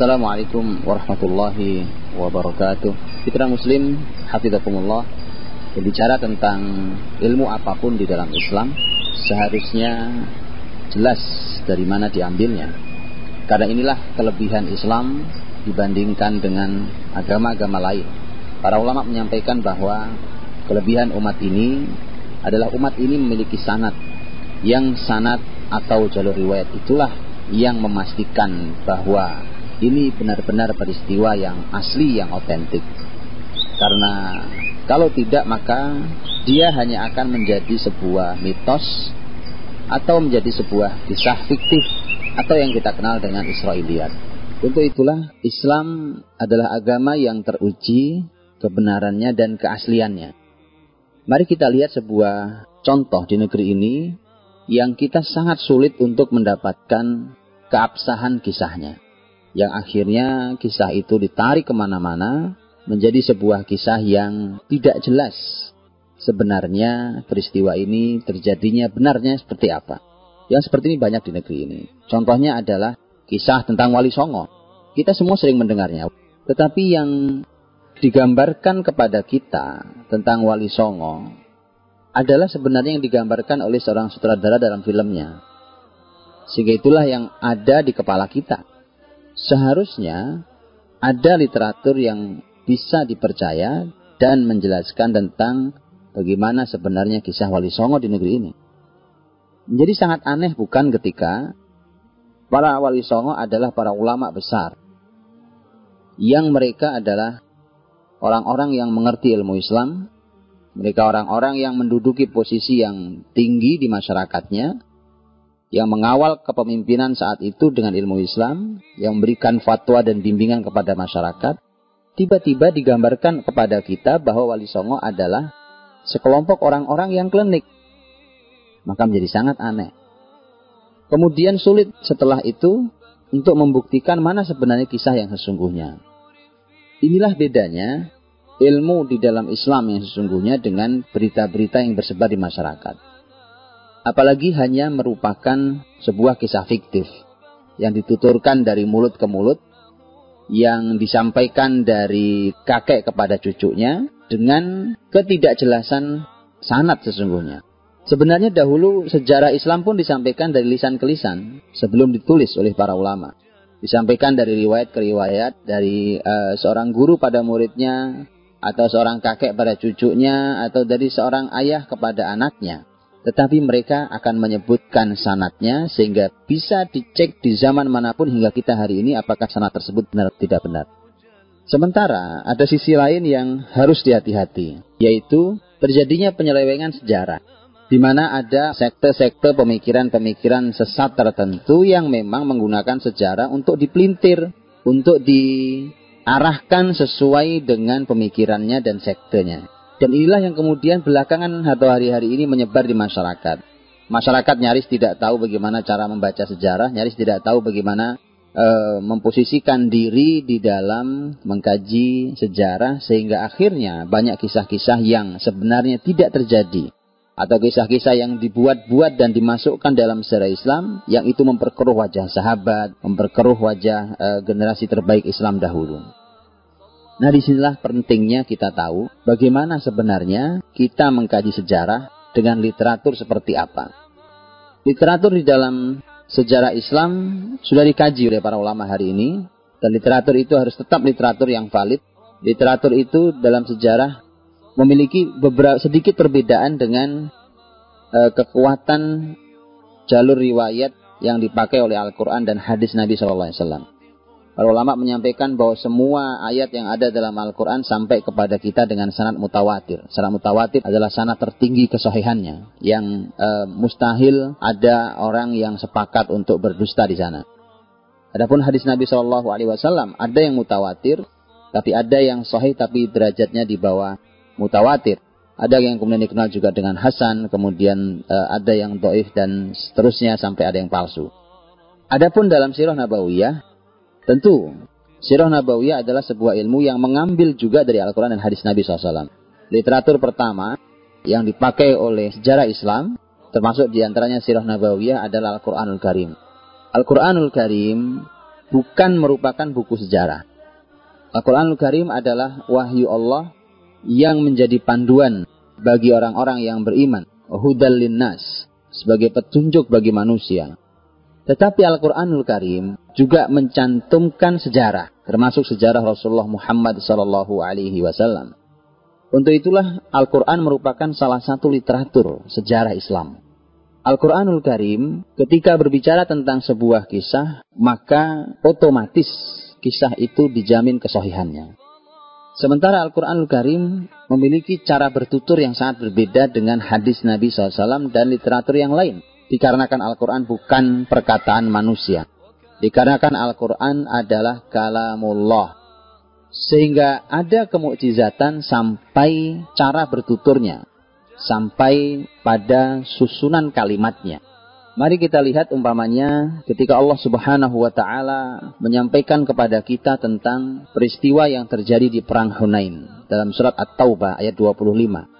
Assalamualaikum warahmatullahi wabarakatuh. Fitra Muslim, hafizakumullah. Berbicara tentang ilmu apa pun di dalam Islam, seharusnya jelas dari mana diambilnya. Karena inilah kelebihan Islam dibandingkan dengan agama-agama lain. Para ulama menyampaikan bahwa kelebihan umat ini adalah umat ini memiliki sanat yang sanat atau jalur riwayat itulah yang memastikan bahwa ini benar-benar peristiwa yang asli yang otentik. Karena kalau tidak maka dia hanya akan menjadi sebuah mitos atau menjadi sebuah kisah fiktif atau yang kita kenal dengan Israiliyat. Untuk itulah Islam adalah agama yang teruji kebenarannya dan keasliannya. Mari kita lihat sebuah contoh di negeri ini yang kita sangat sulit untuk mendapatkan keabsahan kisahnya. Yang akhirnya kisah itu ditarik ke mana-mana menjadi sebuah kisah yang tidak jelas sebenarnya peristiwa ini terjadinya benarnya seperti apa. Yang seperti ini banyak di negeri ini. Contohnya adalah kisah tentang Wali Songo. Kita semua sering mendengarnya. Tetapi yang digambarkan kepada kita tentang Wali Songo adalah sebenarnya yang digambarkan oleh seorang sutradara dalam filmnya. Sehingga itulah yang ada di kepala kita. Seharusnya ada literatur yang bisa dipercaya dan menjelaskan tentang bagaimana sebenarnya kisah Wali Songo di negeri ini. Menjadi sangat aneh bukan ketika para Wali Songo adalah para ulama besar. Yang mereka adalah orang-orang yang mengerti ilmu Islam, mereka orang-orang yang menduduki posisi yang tinggi di masyarakatnya, yang mengawal kepemimpinan saat itu dengan ilmu Islam, yang memberikan fatwa dan bimbingan kepada masyarakat, tiba-tiba digambarkan kepada kita bahwa Wali Songo adalah sekelompok orang-orang yang klinik. Maka menjadi sangat aneh. Kemudian sulit setelah itu untuk membuktikan mana sebenarnya kisah yang sesungguhnya. Inilah bedanya ilmu di dalam Islam yang sesungguhnya dengan berita-berita yang tersebar di masyarakat. Apalagi hanya merupakan sebuah kisah fiktif yang dituturkan dari mulut ke mulut yang disampaikan dari kakek kepada cucunya dengan ketidakjelasan sanat sesungguhnya. Sebenarnya dahulu sejarah Islam pun disampaikan dari lisan ke lisan sebelum ditulis oleh para ulama. Disampaikan dari riwayat ke riwayat, dari uh, seorang guru pada muridnya, atau seorang kakek pada cucunya, atau dari seorang ayah kepada anaknya tetapi mereka akan menyebutkan sanatnya sehingga bisa dicek di zaman mana pun hingga kita hari ini apakah sanat tersebut benar atau tidak benar. Sementara ada sisi lain yang harus dihati-hati, yaitu terjadinya penyelewengan sejarah, di mana ada sekte-sekte pemikiran-pemikiran sesat tertentu yang memang menggunakan sejarah untuk dipelintir, untuk diarahkan sesuai dengan pemikirannya dan sektenya. Dan inilah yang kemudian belakangan atau hari-hari ini menyebar di masyarakat. Masyarakat nyaris tidak tahu bagaimana cara membaca sejarah, nyaris tidak tahu bagaimana e, memposisikan diri di dalam mengkaji sejarah sehingga akhirnya banyak kisah-kisah yang sebenarnya tidak terjadi atau kisah-kisah yang dibuat-buat dan dimasukkan dalam sejarah Islam yang itu memperkeruh wajah sahabat, memperkeruh wajah e, generasi terbaik Islam dahulu. Nah di sinilah pentingnya kita tahu bagaimana sebenarnya kita mengkaji sejarah dengan literatur seperti apa. Literatur di dalam sejarah Islam sudah dikaji oleh para ulama hari ini dan literatur itu harus tetap literatur yang valid. Literatur itu dalam sejarah memiliki beberapa sedikit perbedaan dengan uh, kekuatan jalur riwayat yang dipakai oleh Al-Quran dan hadis Nabi SAW. Para ulama menyampaikan bahwa semua ayat yang ada dalam Al-Quran sampai kepada kita dengan sanat mutawatir. Sanat mutawatir adalah sanat tertinggi kesohihannya. Yang e, mustahil ada orang yang sepakat untuk berdusta di sana. Adapun hadis Nabi Shallallahu Alaihi Wasallam ada yang mutawatir, tapi ada yang sahih tapi derajatnya di bawah mutawatir. Ada yang kemudian dikenal juga dengan Hasan, kemudian e, ada yang doif dan seterusnya sampai ada yang palsu. Adapun dalam sirah Nabawiyah Tentu, Sirah Nabawiyah adalah sebuah ilmu yang mengambil juga dari Al-Quran dan hadis Nabi SAW. Literatur pertama yang dipakai oleh sejarah Islam, termasuk di antaranya Sirah Nabawiyah adalah Al-Quranul Karim. Al-Quranul Karim bukan merupakan buku sejarah. Al-Quranul Karim adalah wahyu Allah yang menjadi panduan bagi orang-orang yang beriman. Hudal linnas. Sebagai petunjuk bagi manusia. Tetapi Al-Quranul Karim juga mencantumkan sejarah. Termasuk sejarah Rasulullah Muhammad Sallallahu Alaihi Wasallam. Untuk itulah Al-Quran merupakan salah satu literatur sejarah Islam. Al-Quranul Karim ketika berbicara tentang sebuah kisah, maka otomatis kisah itu dijamin kesohihannya. Sementara Al-Quranul Karim memiliki cara bertutur yang sangat berbeda dengan hadis Nabi SAW dan literatur yang lain. Dikarenakan Al-Quran bukan perkataan manusia. Dikarenakan Al-Quran adalah kalamullah. Sehingga ada kemukjizatan sampai cara bertuturnya. Sampai pada susunan kalimatnya. Mari kita lihat umpamanya ketika Allah Subhanahu wa taala menyampaikan kepada kita tentang peristiwa yang terjadi di perang Hunain dalam surat At-Taubah ayat 25.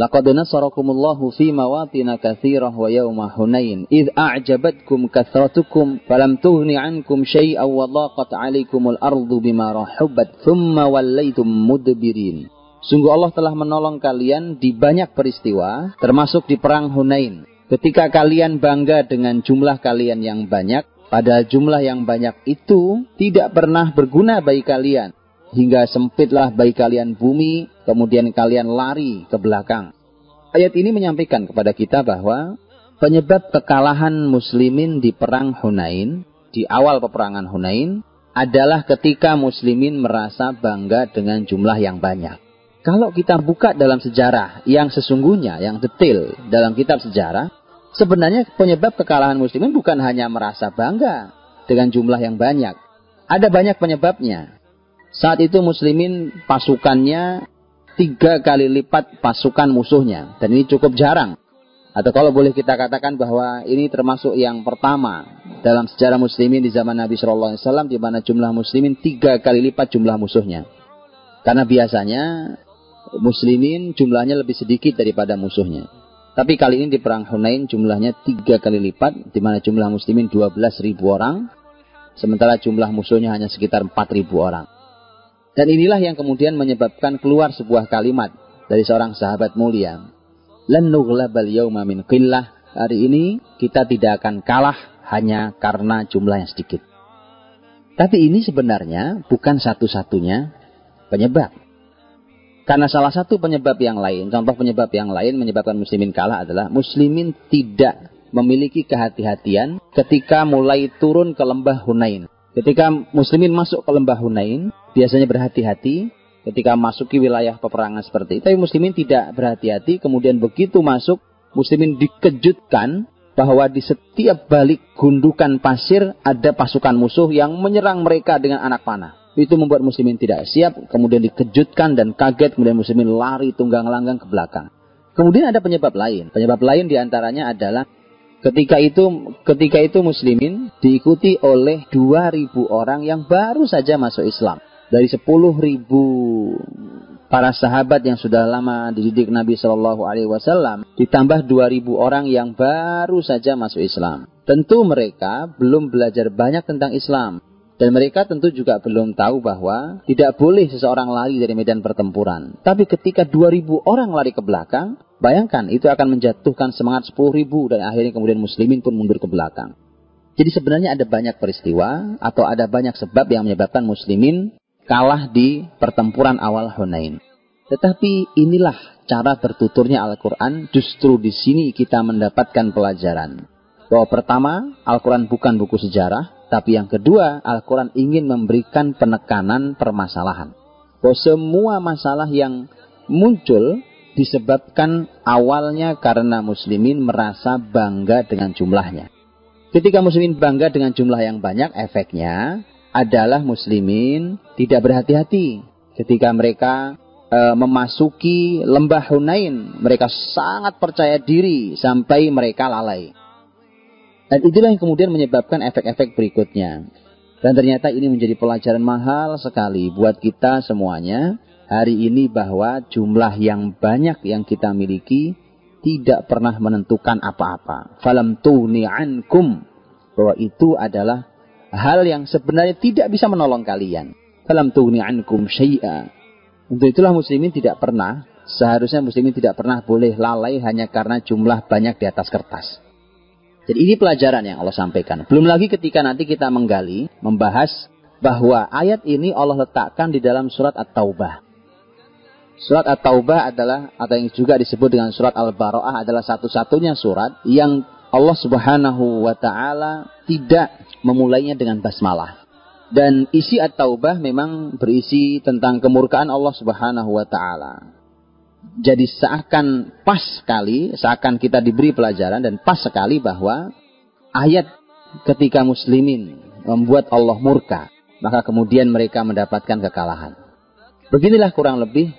Laqad nasarakumullahu fi mawatin katsirah wa yawma Hunain id a'jabatkum kathratukum falam tughni 'ankum syai'an dhaqat 'alaykumul ardu bima rahubat thumma wallaytum mudbirin. Sungguh Allah telah menolong kalian di banyak peristiwa termasuk di perang Hunain. Ketika kalian bangga dengan jumlah kalian yang banyak, pada jumlah yang banyak itu tidak pernah berguna bagi kalian hingga sempitlah bagi kalian bumi, kemudian kalian lari ke belakang. Ayat ini menyampaikan kepada kita bahwa penyebab kekalahan muslimin di perang Hunain, di awal peperangan Hunain, adalah ketika muslimin merasa bangga dengan jumlah yang banyak. Kalau kita buka dalam sejarah yang sesungguhnya, yang detail dalam kitab sejarah, sebenarnya penyebab kekalahan muslimin bukan hanya merasa bangga dengan jumlah yang banyak. Ada banyak penyebabnya. Saat itu muslimin pasukannya tiga kali lipat pasukan musuhnya. Dan ini cukup jarang. Atau kalau boleh kita katakan bahwa ini termasuk yang pertama dalam sejarah muslimin di zaman Nabi Wasallam di mana jumlah muslimin tiga kali lipat jumlah musuhnya. Karena biasanya muslimin jumlahnya lebih sedikit daripada musuhnya. Tapi kali ini di perang Hunain jumlahnya tiga kali lipat, di mana jumlah muslimin 12 ribu orang, sementara jumlah musuhnya hanya sekitar 4 ribu orang. Dan inilah yang kemudian menyebabkan keluar sebuah kalimat dari seorang sahabat mulia. Lan nughlabal yawma min qillah. Hari ini kita tidak akan kalah hanya karena jumlah yang sedikit. Tapi ini sebenarnya bukan satu-satunya penyebab. Karena salah satu penyebab yang lain, contoh penyebab yang lain menyebabkan muslimin kalah adalah muslimin tidak memiliki kehati-hatian ketika mulai turun ke lembah Hunain. Ketika muslimin masuk ke lembah Hunain, biasanya berhati-hati ketika masuki wilayah peperangan seperti itu. Tapi muslimin tidak berhati-hati, kemudian begitu masuk, muslimin dikejutkan bahwa di setiap balik gundukan pasir ada pasukan musuh yang menyerang mereka dengan anak panah. Itu membuat muslimin tidak siap, kemudian dikejutkan dan kaget, kemudian muslimin lari tunggang langgang ke belakang. Kemudian ada penyebab lain. Penyebab lain di antaranya adalah Ketika itu ketika itu muslimin diikuti oleh 2000 orang yang baru saja masuk Islam. Dari 10.000 para sahabat yang sudah lama dididik Nabi Shallallahu alaihi wasallam ditambah 2000 orang yang baru saja masuk Islam. Tentu mereka belum belajar banyak tentang Islam dan mereka tentu juga belum tahu bahwa tidak boleh seseorang lari dari medan pertempuran. Tapi ketika 2000 orang lari ke belakang, Bayangkan itu akan menjatuhkan semangat 10 ribu dan akhirnya kemudian muslimin pun mundur ke belakang. Jadi sebenarnya ada banyak peristiwa atau ada banyak sebab yang menyebabkan muslimin kalah di pertempuran awal Hunain. Tetapi inilah cara bertuturnya Al-Quran. Justru di sini kita mendapatkan pelajaran. Bahwa pertama, Al-Quran bukan buku sejarah. Tapi yang kedua, Al-Quran ingin memberikan penekanan permasalahan. Bahwa semua masalah yang muncul disebabkan awalnya karena muslimin merasa bangga dengan jumlahnya. Ketika muslimin bangga dengan jumlah yang banyak, efeknya adalah muslimin tidak berhati-hati. Ketika mereka e, memasuki lembah Hunain, mereka sangat percaya diri sampai mereka lalai. Dan itulah yang kemudian menyebabkan efek-efek berikutnya. Dan ternyata ini menjadi pelajaran mahal sekali buat kita semuanya hari ini bahwa jumlah yang banyak yang kita miliki tidak pernah menentukan apa-apa. Falam tuni ankum bahwa itu adalah hal yang sebenarnya tidak bisa menolong kalian. Dalam tughni ankum syai'a. Untuk itulah muslimin tidak pernah, seharusnya muslimin tidak pernah boleh lalai hanya karena jumlah banyak di atas kertas. Jadi ini pelajaran yang Allah sampaikan. Belum lagi ketika nanti kita menggali, membahas bahwa ayat ini Allah letakkan di dalam surat At-Taubah. Surat At-Taubah adalah atau yang juga disebut dengan surat Al-Bara'ah adalah satu-satunya surat yang Allah Subhanahu wa taala tidak memulainya dengan basmalah. Dan isi At-Taubah memang berisi tentang kemurkaan Allah Subhanahu wa taala. Jadi seakan pas sekali, seakan kita diberi pelajaran dan pas sekali bahwa ayat ketika muslimin membuat Allah murka, maka kemudian mereka mendapatkan kekalahan. Beginilah kurang lebih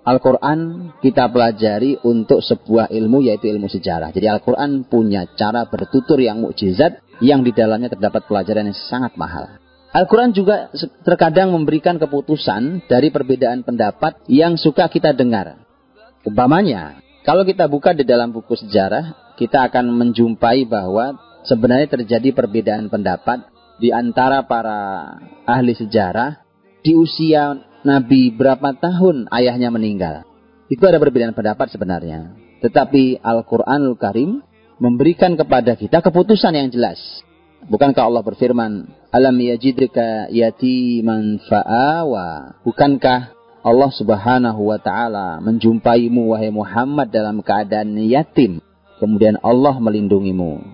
Al-Quran kita pelajari untuk sebuah ilmu yaitu ilmu sejarah. Jadi Al-Quran punya cara bertutur yang mukjizat yang di dalamnya terdapat pelajaran yang sangat mahal. Al-Quran juga terkadang memberikan keputusan dari perbedaan pendapat yang suka kita dengar. Umpamanya, kalau kita buka di dalam buku sejarah, kita akan menjumpai bahwa sebenarnya terjadi perbedaan pendapat di antara para ahli sejarah di usia Nabi berapa tahun ayahnya meninggal. Itu ada perbedaan pendapat sebenarnya. Tetapi Al-Quranul Karim memberikan kepada kita keputusan yang jelas. Bukankah Allah berfirman, Alam yajidrika yatiman fa'awa. Bukankah Allah subhanahu wa ta'ala menjumpaimu wahai Muhammad dalam keadaan yatim. Kemudian Allah melindungimu.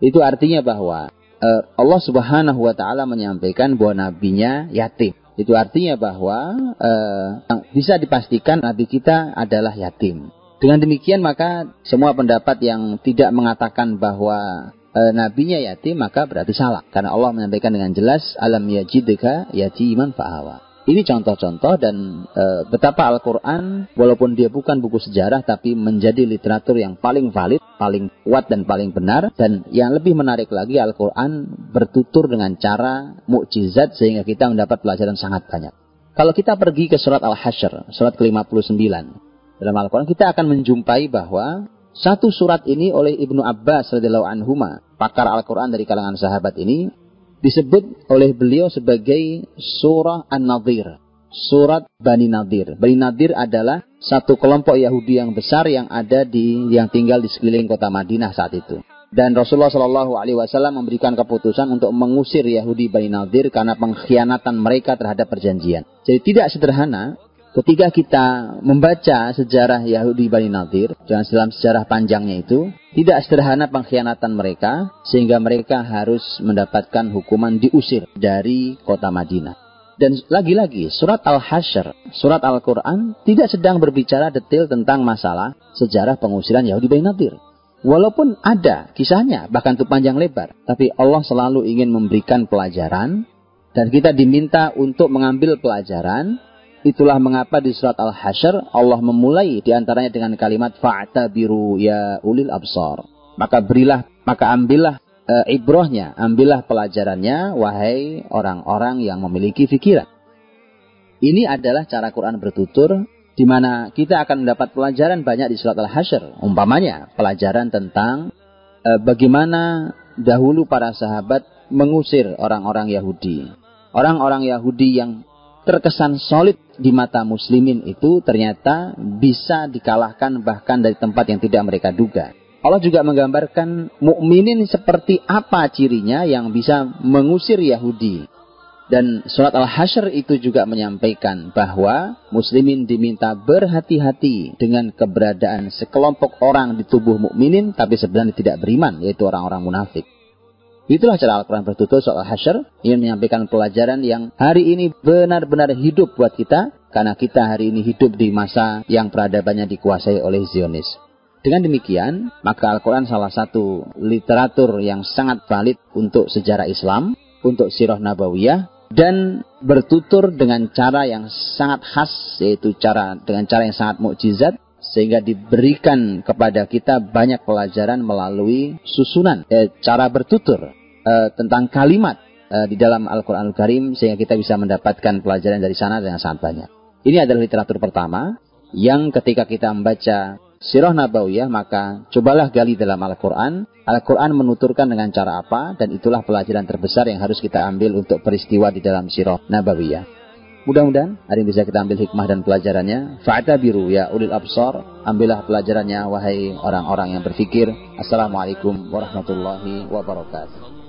Itu artinya bahwa uh, Allah subhanahu wa ta'ala menyampaikan bahwa nabinya yatim. Itu artinya bahwa uh, bisa dipastikan nabi kita adalah yatim. Dengan demikian maka semua pendapat yang tidak mengatakan bahwa e, nabinya yatim maka berarti salah karena Allah menyampaikan dengan jelas alam yajidka yatiman fa'awa. Ini contoh-contoh dan e, betapa Al-Quran walaupun dia bukan buku sejarah tapi menjadi literatur yang paling valid, paling kuat dan paling benar. Dan yang lebih menarik lagi Al-Quran bertutur dengan cara mukjizat sehingga kita mendapat pelajaran sangat banyak. Kalau kita pergi ke surat Al-Hasyr, surat ke-59. Dalam Al-Quran kita akan menjumpai bahwa satu surat ini oleh Ibnu Abbas radhiyallahu anhuma, pakar Al-Quran dari kalangan sahabat ini, disebut oleh beliau sebagai surah An-Nadir. Surat Bani Nadir. Bani Nadir adalah satu kelompok Yahudi yang besar yang ada di yang tinggal di sekeliling kota Madinah saat itu. Dan Rasulullah Shallallahu Alaihi Wasallam memberikan keputusan untuk mengusir Yahudi Bani Nadir karena pengkhianatan mereka terhadap perjanjian. Jadi tidak sederhana ketika kita membaca sejarah Yahudi Bani Nadir dan dalam sejarah panjangnya itu tidak sederhana pengkhianatan mereka sehingga mereka harus mendapatkan hukuman diusir dari kota Madinah. Dan lagi-lagi surat Al-Hasyr, surat Al-Quran tidak sedang berbicara detail tentang masalah sejarah pengusiran Yahudi Bani Nadir. Walaupun ada kisahnya, bahkan itu panjang lebar. Tapi Allah selalu ingin memberikan pelajaran dan kita diminta untuk mengambil pelajaran Itulah mengapa di surat Al-Hasyr Allah memulai di antaranya dengan kalimat fa'tabiru ya ulil absar. Maka berilah, maka ambillah e, ibrohnya, ambillah pelajarannya wahai orang-orang yang memiliki pikiran. Ini adalah cara Quran bertutur di mana kita akan mendapat pelajaran banyak di surat Al-Hasyr. Umpamanya pelajaran tentang e, bagaimana dahulu para sahabat mengusir orang-orang Yahudi. Orang-orang Yahudi yang terkesan solid di mata muslimin itu ternyata bisa dikalahkan bahkan dari tempat yang tidak mereka duga. Allah juga menggambarkan mukminin seperti apa cirinya yang bisa mengusir Yahudi. Dan surat Al-Hasyr itu juga menyampaikan bahwa muslimin diminta berhati-hati dengan keberadaan sekelompok orang di tubuh mukminin tapi sebenarnya tidak beriman yaitu orang-orang munafik. Itulah cara Al-Quran bertutur soal hasyr. Ingin menyampaikan pelajaran yang hari ini benar-benar hidup buat kita. Karena kita hari ini hidup di masa yang peradabannya dikuasai oleh Zionis. Dengan demikian, maka Al-Quran salah satu literatur yang sangat valid untuk sejarah Islam, untuk sirah nabawiyah, dan bertutur dengan cara yang sangat khas, yaitu cara dengan cara yang sangat mukjizat, sehingga diberikan kepada kita banyak pelajaran melalui susunan eh, cara bertutur uh, tentang kalimat uh, di dalam Al-Quran Al-Karim sehingga kita bisa mendapatkan pelajaran dari sana dengan sangat banyak. Ini adalah literatur pertama yang ketika kita membaca sirah nabawiyah, maka cobalah gali dalam Al-Quran. Al-Quran menuturkan dengan cara apa, dan itulah pelajaran terbesar yang harus kita ambil untuk peristiwa di dalam sirah nabawiyah. Mudah-mudahan hari ini bisa kita ambil hikmah dan pelajarannya. Fa'ata biru ya ulil absar. Ambillah pelajarannya wahai orang-orang yang berfikir. Assalamualaikum warahmatullahi wabarakatuh.